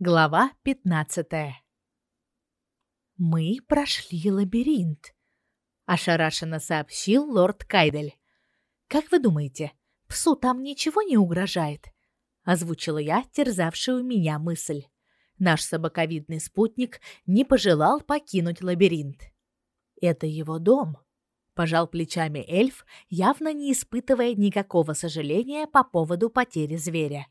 Глава 15. Мы прошли лабиринт, ошарашенно сообщил лорд Кайдель. Как вы думаете, псу там ничего не угрожает? озвучила я терзавшую меня мысль. Наш собаковидный спутник не пожелал покинуть лабиринт. Это его дом, пожал плечами эльф, явно не испытывая никакого сожаления по поводу потери зверя.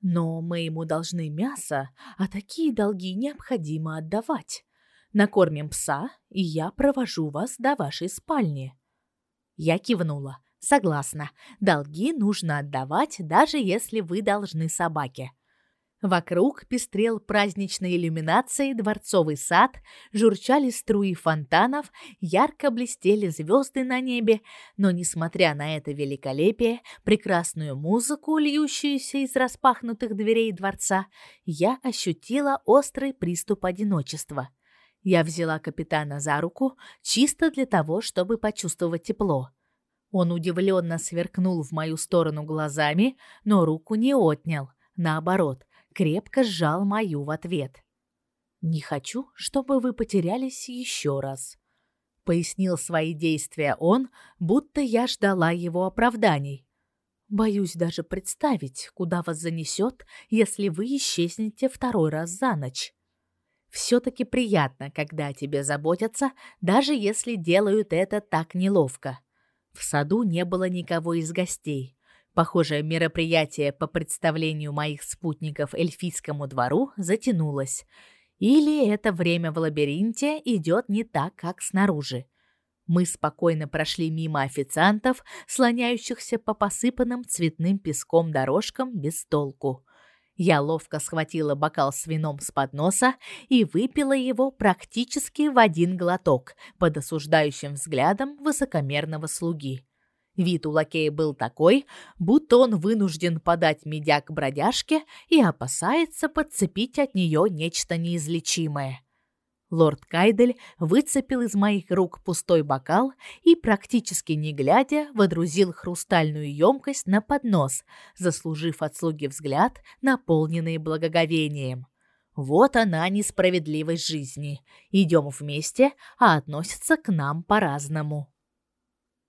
Но мы ему должны мясо, а такие долги необходимо отдавать. Накормим пса, и я провожу вас до вашей спальни. Я кивнула. Согласна. Долги нужно отдавать, даже если вы должны собаке. Вокруг пестрел праздничной иллюминацией дворцовый сад, журчали струи фонтанов, ярко блестели звезды на небе, но несмотря на это великолепие, прекрасную музыку, льющуюся из распахнутых дверей дворца, я ощутила острый приступ одиночества. Я взяла капитана за руку чисто для того, чтобы почувствовать тепло. Он удивленно сверкнул в мою сторону глазами, но руку не отнял. Наоборот, крепко сжал мою в ответ. Не хочу, чтобы вы потерялись еще раз, пояснил свои действия он, будто я ждала его оправданий. Боюсь даже представить, куда вас занесет, если вы исчезнете второй раз за ночь. все таки приятно, когда о тебе заботятся, даже если делают это так неловко. В саду не было никого из гостей. Похоже, мероприятие по представлению моих спутников эльфийскому двору затянулось. Или это время в лабиринте идет не так, как снаружи. Мы спокойно прошли мимо официантов, слоняющихся по посыпанным цветным песком дорожкам без толку. Я ловко схватила бокал с вином с подноса и выпила его практически в один глоток под осуждающим взглядом высокомерного слуги. Вид у лакея был такой, будто он вынужден подать медяк бродяжке и опасается подцепить от нее нечто неизлечимое. Лорд Кайдель выцепил из моих рук пустой бокал и, практически не глядя, водрузил хрустальную емкость на поднос, заслужив от слуги взгляд, наполненный благоговением. Вот она несправедливость жизни. Идем вместе, а относятся к нам по-разному.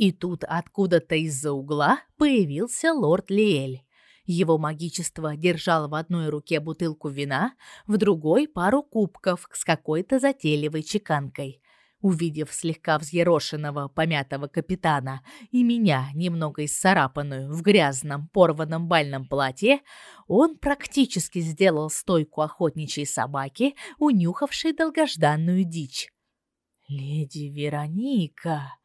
И тут откуда-то из-за угла появился лорд Лиэль. Его магичество держал в одной руке бутылку вина, в другой пару кубков с какой-то затейливой чеканкой. Увидев слегка взъерошенного, помятого капитана и меня, немного исцарапанную в грязном, порванном бальном платье, он практически сделал стойку охотничьей собаки, унюхавшей долгожданную дичь. «Леди Вероника!»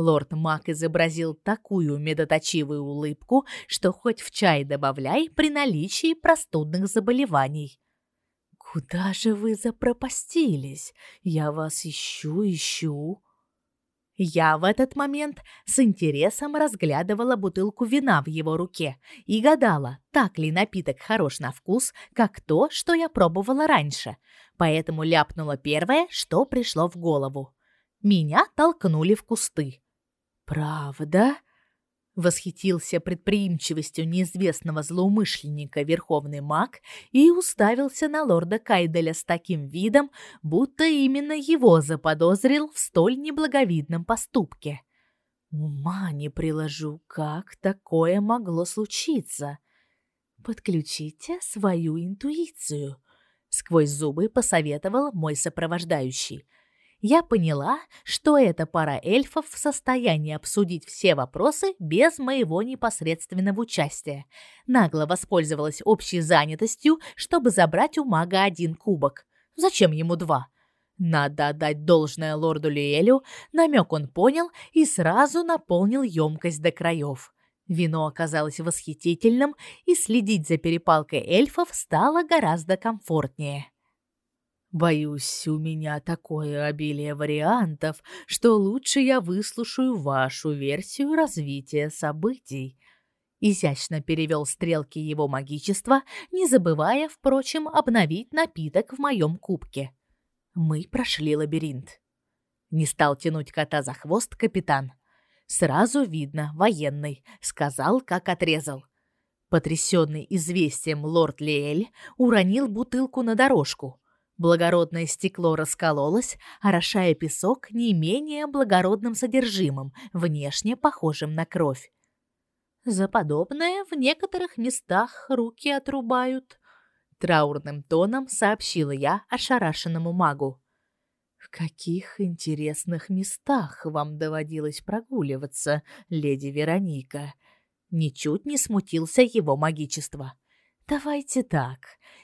Лорд Мак изобразил такую медоточивую улыбку, что хоть в чай добавляй при наличии простудных заболеваний. Куда же вы запропастились? Я вас ищу, ищу. Я в этот момент с интересом разглядывала бутылку вина в его руке и гадала, так ли напиток хорош на вкус, как то, что я пробовала раньше. Поэтому ляпнула первое, что пришло в голову. Меня толкнули в кусты. Правда? Восхитился предприимчивостью неизвестного злоумышленника верховный маг и уставился на лорда Кайделя с таким видом, будто именно его заподозрил в столь неблаговидном поступке. Ума не приложу, как такое могло случиться. Подключите свою интуицию, сквозь зубы посоветовал мой сопровождающий я поняла, что эта пара эльфов в состоянии обсудить все вопросы без моего непосредственного участия. Нагло воспользовалась общей занятостью, чтобы забрать у мага один кубок. Зачем ему два? Надо отдать должное лорду Лиэлю, намек он понял и сразу наполнил емкость до краев. Вино оказалось восхитительным, и следить за перепалкой эльфов стало гораздо комфортнее. Боюсь, у меня такое обилие вариантов, что лучше я выслушаю вашу версию развития событий. Изящно перевел стрелки его магичества, не забывая, впрочем, обновить напиток в моем кубке. Мы прошли лабиринт. Не стал тянуть кота за хвост капитан. Сразу видно, военный, сказал, как отрезал. Потрясенный известием лорд Лиэль уронил бутылку на дорожку. Благородное стекло раскололось, орошая песок не менее благородным содержимым, внешне похожим на кровь. За подобное в некоторых местах руки отрубают, траурным тоном сообщила я ошарашенному магу. В каких интересных местах вам доводилось прогуливаться, леди Вероника? Ничуть не смутился его магичество. Давайте так.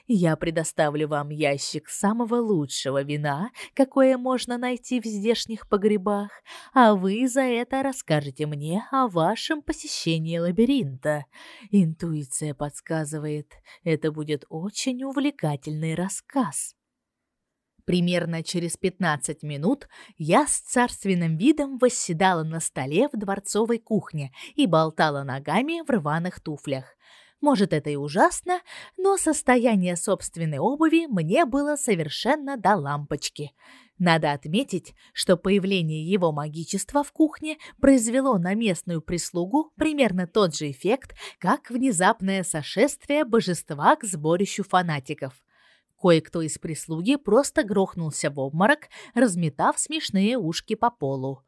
Я предоставлю вам ящик самого лучшего вина, какое можно найти в здешних погребах, а вы за это расскажете мне о вашем посещении лабиринта. Интуиция подсказывает, это будет очень увлекательный рассказ. Примерно через 15 минут я с царственным видом восседала на столе в дворцовой кухне и болтала ногами в рваных туфлях. Может, это и ужасно, но состояние собственной обуви мне было совершенно до лампочки. Надо отметить, что появление его магичества в кухне произвело на местную прислугу примерно тот же эффект, как внезапное сошествие божества к сборищу фанатиков. Кое-кто из прислуги просто грохнулся в обморок, разметав смешные ушки по полу.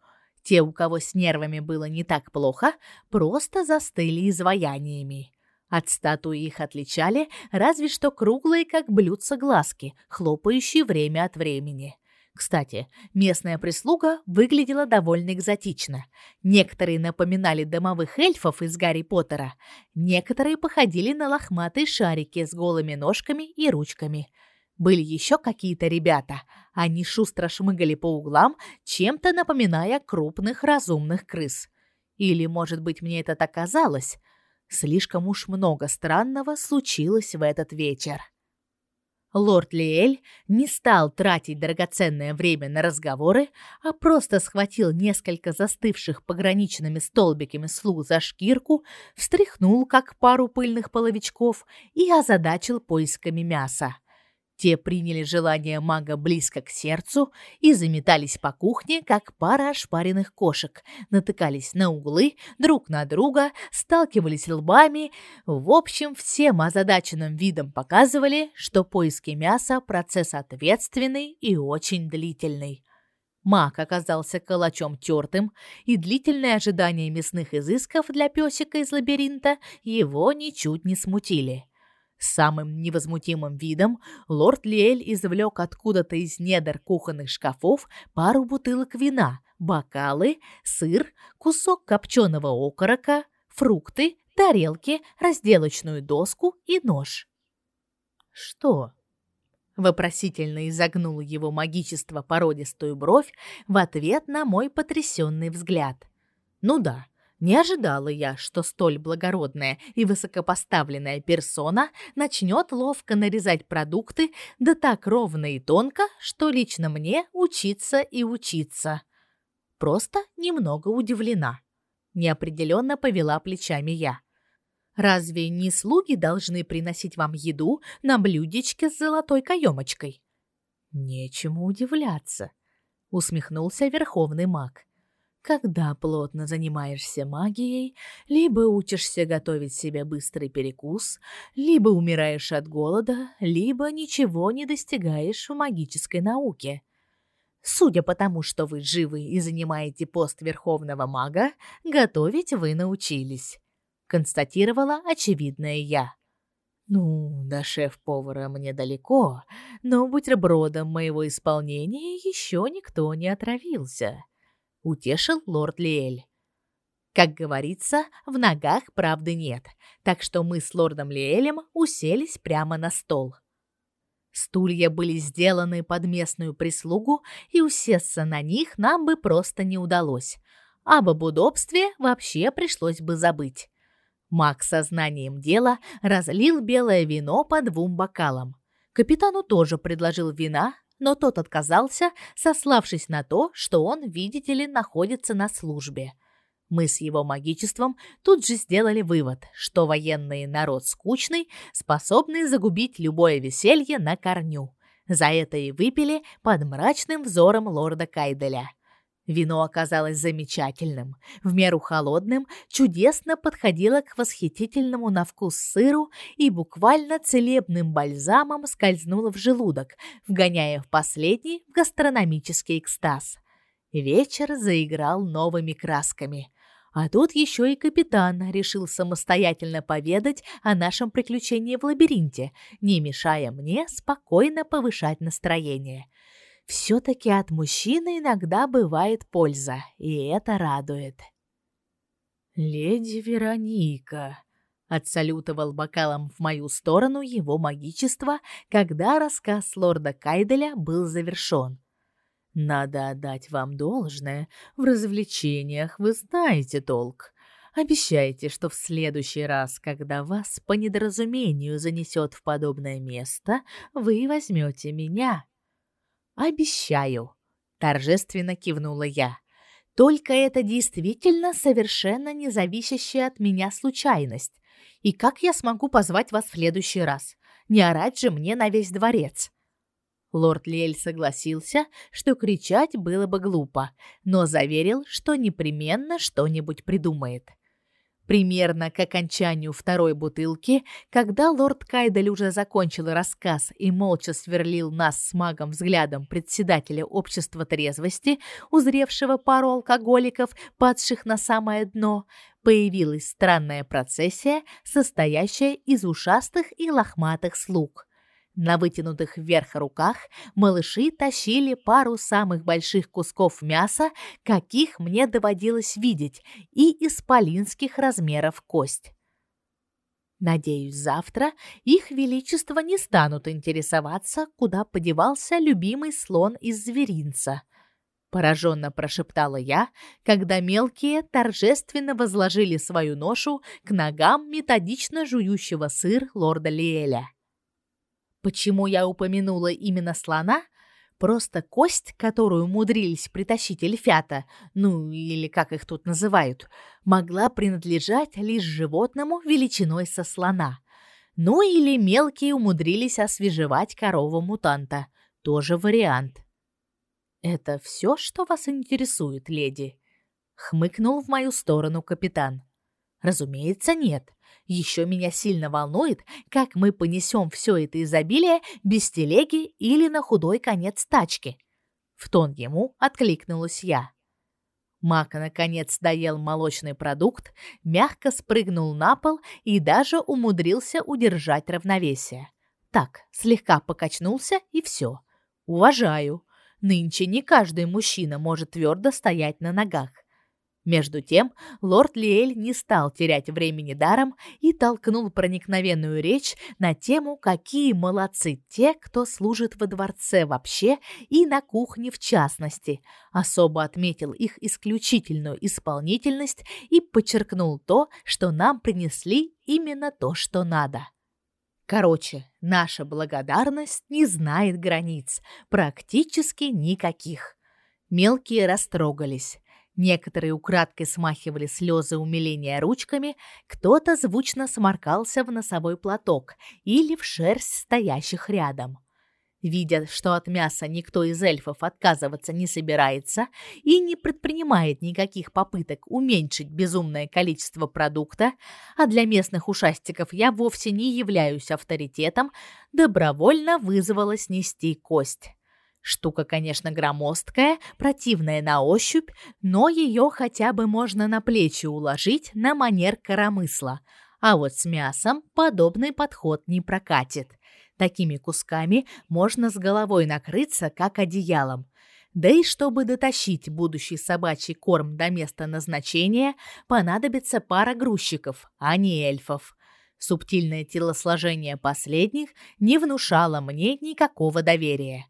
Те, у кого с нервами было не так плохо, просто застыли изваяниями. От статуи их отличали разве что круглые, как блюдца, глазки, хлопающие время от времени. Кстати, местная прислуга выглядела довольно экзотично. Некоторые напоминали домовых эльфов из Гарри Поттера, некоторые походили на лохматые шарики с голыми ножками и ручками. Были еще какие-то ребята. Они шустро шмыгали по углам, чем-то напоминая крупных разумных крыс. Или, может быть, мне это так казалось. Слишком уж много странного случилось в этот вечер. Лорд Лиэль не стал тратить драгоценное время на разговоры, а просто схватил несколько застывших пограничными столбиками слуг за шкирку, встряхнул как пару пыльных половичков и озадачил поисками мяса. Те приняли желание мага близко к сердцу и заметались по кухне, как пара ошпаренных кошек, натыкались на углы, друг на друга, сталкивались лбами. В общем, всем озадаченным видом показывали, что поиски мяса – процесс ответственный и очень длительный. Маг оказался калачом тертым, и длительное ожидание мясных изысков для песика из лабиринта его ничуть не смутили. Самым невозмутимым видом лорд Лиэль извлек откуда-то из недр кухонных шкафов пару бутылок вина, бокалы, сыр, кусок копченого окорока, фрукты, тарелки, разделочную доску и нож. «Что?» Вопросительно изогнул его магичество породистую бровь в ответ на мой потрясенный взгляд. «Ну да, не ожидала я, что столь благородная и высокопоставленная персона начнет ловко нарезать продукты, да так ровно и тонко, что лично мне учиться и учиться. Просто немного удивлена. Неопределенно повела плечами я. Разве не слуги должны приносить вам еду на блюдечке с золотой каемочкой? Нечему удивляться, усмехнулся верховный маг. Когда плотно занимаешься магией, либо учишься готовить себе быстрый перекус, либо умираешь от голода, либо ничего не достигаешь в магической науке. Судя по тому, что вы живы и занимаете пост верховного мага, готовить вы научились, констатировала очевидное я. Ну, до шеф-повара мне далеко, но бутербродом моего исполнения еще никто не отравился утешил лорд Лиэль. Как говорится, в ногах правды нет, так что мы с лордом Лиэлем уселись прямо на стол. Стулья были сделаны под местную прислугу, и усесться на них нам бы просто не удалось. Об об удобстве вообще пришлось бы забыть. Мак со знанием дела разлил белое вино по двум бокалам. Капитану тоже предложил вина, но тот отказался, сославшись на то, что он, видите ли, находится на службе. Мы с его магичеством тут же сделали вывод, что военный народ скучный, способный загубить любое веселье на корню. За это и выпили под мрачным взором лорда Кайделя. Вино оказалось замечательным, в меру холодным, чудесно подходило к восхитительному на вкус сыру и буквально целебным бальзамом скользнуло в желудок, вгоняя в последний в гастрономический экстаз. Вечер заиграл новыми красками. А тут еще и капитан решил самостоятельно поведать о нашем приключении в лабиринте, не мешая мне спокойно повышать настроение – все-таки от мужчины иногда бывает польза, и это радует. «Леди Вероника», — отсалютовал бокалом в мою сторону его магичество, когда рассказ лорда Кайделя был завершен. «Надо отдать вам должное, в развлечениях вы знаете толк». Обещайте, что в следующий раз, когда вас по недоразумению занесет в подобное место, вы возьмете меня «Обещаю», — торжественно кивнула я. «Только это действительно совершенно не зависящая от меня случайность. И как я смогу позвать вас в следующий раз? Не орать же мне на весь дворец». Лорд Лель согласился, что кричать было бы глупо, но заверил, что непременно что-нибудь придумает. Примерно к окончанию второй бутылки, когда лорд Кайдель уже закончил рассказ и молча сверлил нас с магом взглядом председателя общества трезвости, узревшего пару алкоголиков, падших на самое дно, появилась странная процессия, состоящая из ушастых и лохматых слуг. На вытянутых вверх руках малыши тащили пару самых больших кусков мяса, каких мне доводилось видеть, и исполинских размеров кость. Надеюсь, завтра их величество не станут интересоваться, куда подевался любимый слон из зверинца. Пораженно прошептала я, когда мелкие торжественно возложили свою ношу к ногам методично жующего сыр лорда Лиэля. Почему я упомянула именно слона? Просто кость, которую умудрились притащить эльфята, ну или как их тут называют, могла принадлежать лишь животному величиной со слона. Ну или мелкие умудрились освежевать корову-мутанта. Тоже вариант. «Это все, что вас интересует, леди?» — хмыкнул в мою сторону капитан. «Разумеется, нет. Еще меня сильно волнует, как мы понесем все это изобилие без телеги или на худой конец тачки. В тон ему откликнулась я. Мака наконец доел молочный продукт, мягко спрыгнул на пол и даже умудрился удержать равновесие. Так, слегка покачнулся и все. Уважаю. Нынче не каждый мужчина может твердо стоять на ногах. Между тем, лорд Лиэль не стал терять времени даром и толкнул проникновенную речь на тему, какие молодцы те, кто служит во дворце вообще и на кухне в частности. Особо отметил их исключительную исполнительность и подчеркнул то, что нам принесли именно то, что надо. Короче, наша благодарность не знает границ, практически никаких. Мелкие растрогались. Некоторые украдкой смахивали слезы умиления ручками, кто-то звучно сморкался в носовой платок или в шерсть стоящих рядом. Видя, что от мяса никто из эльфов отказываться не собирается и не предпринимает никаких попыток уменьшить безумное количество продукта, а для местных ушастиков я вовсе не являюсь авторитетом, добровольно вызвалась нести кость. Штука, конечно, громоздкая, противная на ощупь, но ее хотя бы можно на плечи уложить на манер коромысла. А вот с мясом подобный подход не прокатит. Такими кусками можно с головой накрыться, как одеялом. Да и чтобы дотащить будущий собачий корм до места назначения, понадобится пара грузчиков, а не эльфов. Субтильное телосложение последних не внушало мне никакого доверия.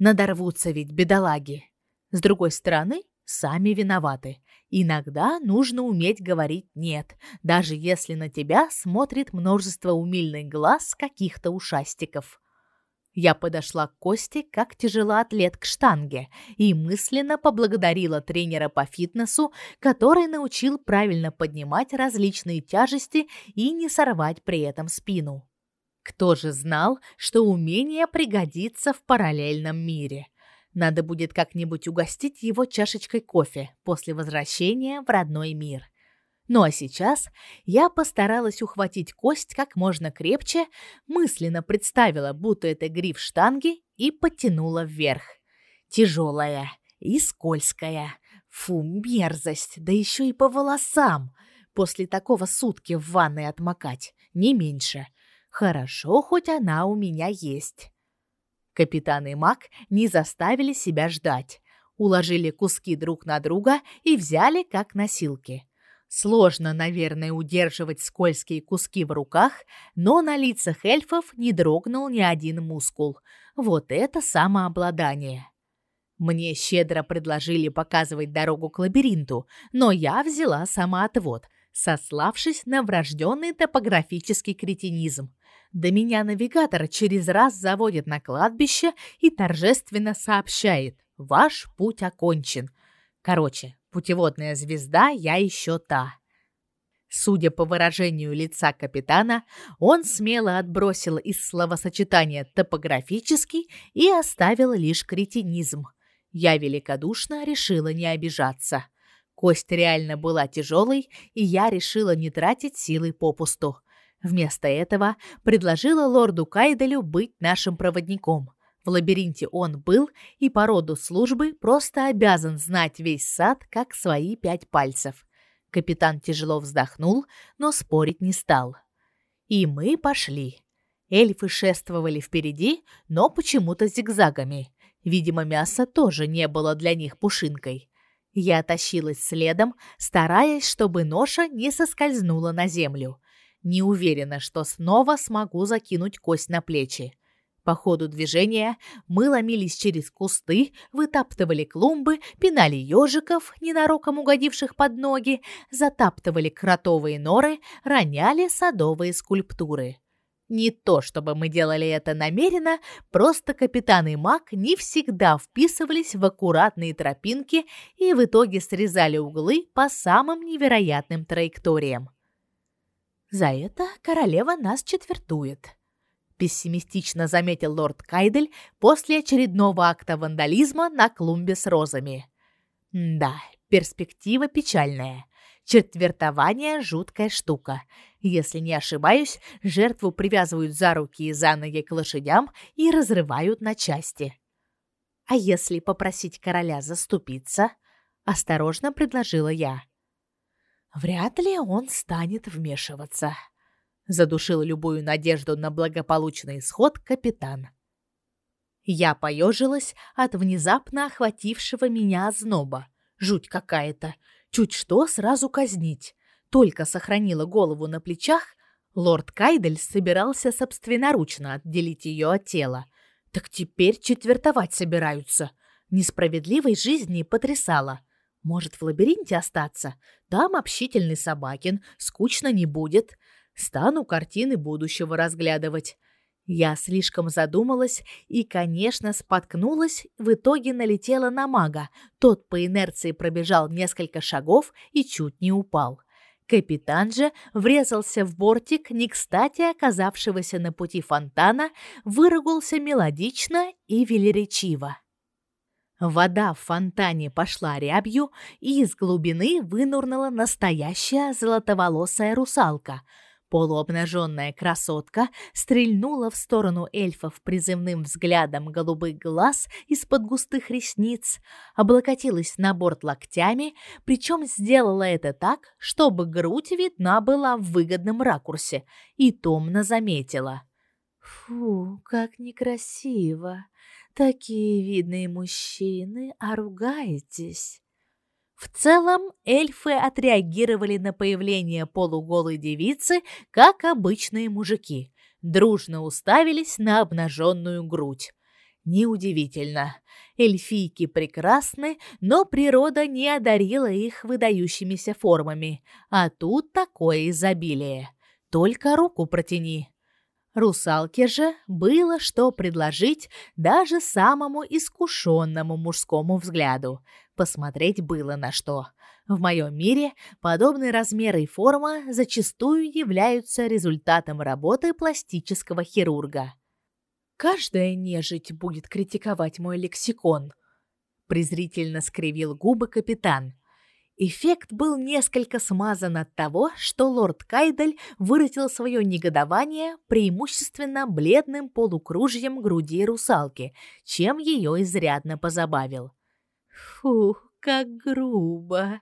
Надорвутся ведь бедолаги. С другой стороны, сами виноваты. Иногда нужно уметь говорить «нет», даже если на тебя смотрит множество умильных глаз каких-то ушастиков. Я подошла к Косте как тяжелоатлет к штанге и мысленно поблагодарила тренера по фитнесу, который научил правильно поднимать различные тяжести и не сорвать при этом спину. Кто же знал, что умение пригодится в параллельном мире? Надо будет как-нибудь угостить его чашечкой кофе после возвращения в родной мир. Ну а сейчас я постаралась ухватить кость как можно крепче, мысленно представила, будто это гриф штанги, и подтянула вверх. Тяжелая и скользкая. Фу, мерзость, да еще и по волосам. После такого сутки в ванной отмокать, не меньше. Хорошо, хоть она у меня есть. Капитан и Мак не заставили себя ждать. Уложили куски друг на друга и взяли как носилки. Сложно, наверное, удерживать скользкие куски в руках, но на лицах эльфов не дрогнул ни один мускул. Вот это самообладание. Мне щедро предложили показывать дорогу к лабиринту, но я взяла самоотвод, сославшись на врожденный топографический кретинизм. До меня навигатор через раз заводит на кладбище и торжественно сообщает: "Ваш путь окончен". Короче, путеводная звезда я еще та. Судя по выражению лица капитана, он смело отбросил из словосочетания топографический и оставил лишь кретинизм. Я великодушно решила не обижаться. Кость реально была тяжелой, и я решила не тратить силы попусту. Вместо этого предложила лорду Кайделю быть нашим проводником. В лабиринте он был и по роду службы просто обязан знать весь сад как свои пять пальцев. Капитан тяжело вздохнул, но спорить не стал. И мы пошли. Эльфы шествовали впереди, но почему-то зигзагами. Видимо, мясо тоже не было для них пушинкой. Я тащилась следом, стараясь, чтобы ноша не соскользнула на землю. Не уверена, что снова смогу закинуть кость на плечи. По ходу движения мы ломились через кусты, вытаптывали клумбы, пинали ежиков, ненароком угодивших под ноги, затаптывали кротовые норы, роняли садовые скульптуры. Не то, чтобы мы делали это намеренно, просто капитан и маг не всегда вписывались в аккуратные тропинки и в итоге срезали углы по самым невероятным траекториям. За это королева нас четвертует, пессимистично заметил лорд Кайдель после очередного акта вандализма на клумбе с розами. Да, перспектива печальная. Четвертование жуткая штука. Если не ошибаюсь, жертву привязывают за руки и за ноги к лошадям и разрывают на части. А если попросить короля заступиться? осторожно предложила я. Вряд ли он станет вмешиваться, задушил любую надежду на благополучный исход капитан. Я поежилась от внезапно охватившего меня озноба. Жуть какая-то. Чуть что сразу казнить. Только сохранила голову на плечах, лорд Кайдель собирался собственноручно отделить ее от тела. Так теперь четвертовать собираются. Несправедливой жизни потрясала. Может, в лабиринте остаться? Там общительный собакин, скучно не будет. Стану картины будущего разглядывать. Я слишком задумалась и, конечно, споткнулась, в итоге налетела на мага. Тот по инерции пробежал несколько шагов и чуть не упал. Капитан же врезался в бортик, не кстати оказавшегося на пути фонтана, выругался мелодично и велеречиво. Вода в фонтане пошла рябью, и из глубины вынурнула настоящая золотоволосая русалка. Полуобнаженная красотка стрельнула в сторону эльфов призывным взглядом голубых глаз из-под густых ресниц, облокотилась на борт локтями, причем сделала это так, чтобы грудь видна была в выгодном ракурсе, и томно заметила: "Фу, как некрасиво!" Такие видные мужчины, а ругаетесь. В целом, эльфы отреагировали на появление полуголой девицы, как обычные мужики. Дружно уставились на обнаженную грудь. Неудивительно. Эльфийки прекрасны, но природа не одарила их выдающимися формами. А тут такое изобилие. Только руку протяни. Русалке же было что предложить даже самому искушенному мужскому взгляду. Посмотреть было на что. В моем мире подобные размеры и форма зачастую являются результатом работы пластического хирурга. Каждая нежить будет критиковать мой лексикон, презрительно скривил губы капитан. Эффект был несколько смазан от того, что лорд Кайдель выразил свое негодование преимущественно бледным полукружьем груди русалки, чем ее изрядно позабавил. «Фух, как грубо!»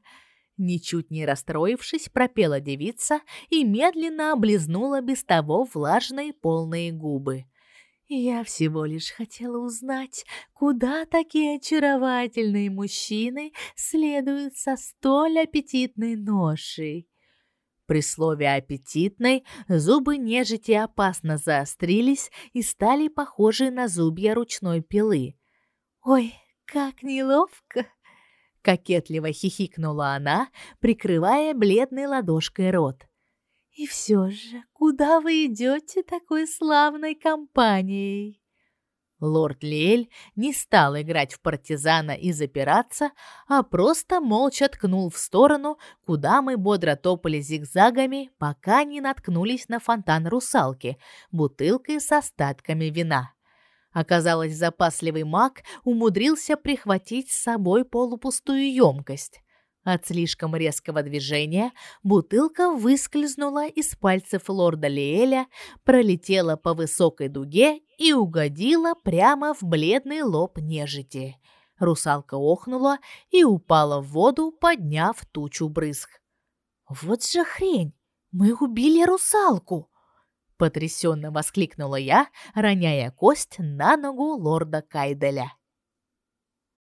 Ничуть не расстроившись, пропела девица и медленно облизнула без того влажные полные губы. Я всего лишь хотела узнать, куда такие очаровательные мужчины следуют со столь аппетитной ношей. При слове аппетитной зубы нежити опасно заострились и стали похожи на зубья ручной пилы. Ой, как неловко, кокетливо хихикнула она, прикрывая бледной ладошкой рот. И все же, куда вы идете такой славной компанией? Лорд Лель не стал играть в партизана и запираться, а просто молча ткнул в сторону, куда мы бодро топали зигзагами, пока не наткнулись на фонтан русалки, бутылкой с остатками вина. Оказалось, запасливый маг умудрился прихватить с собой полупустую емкость. От слишком резкого движения бутылка выскользнула из пальцев лорда Лиэля, пролетела по высокой дуге и угодила прямо в бледный лоб нежити. Русалка охнула и упала в воду, подняв тучу брызг. «Вот же хрень! Мы убили русалку!» Потрясенно воскликнула я, роняя кость на ногу лорда Кайделя.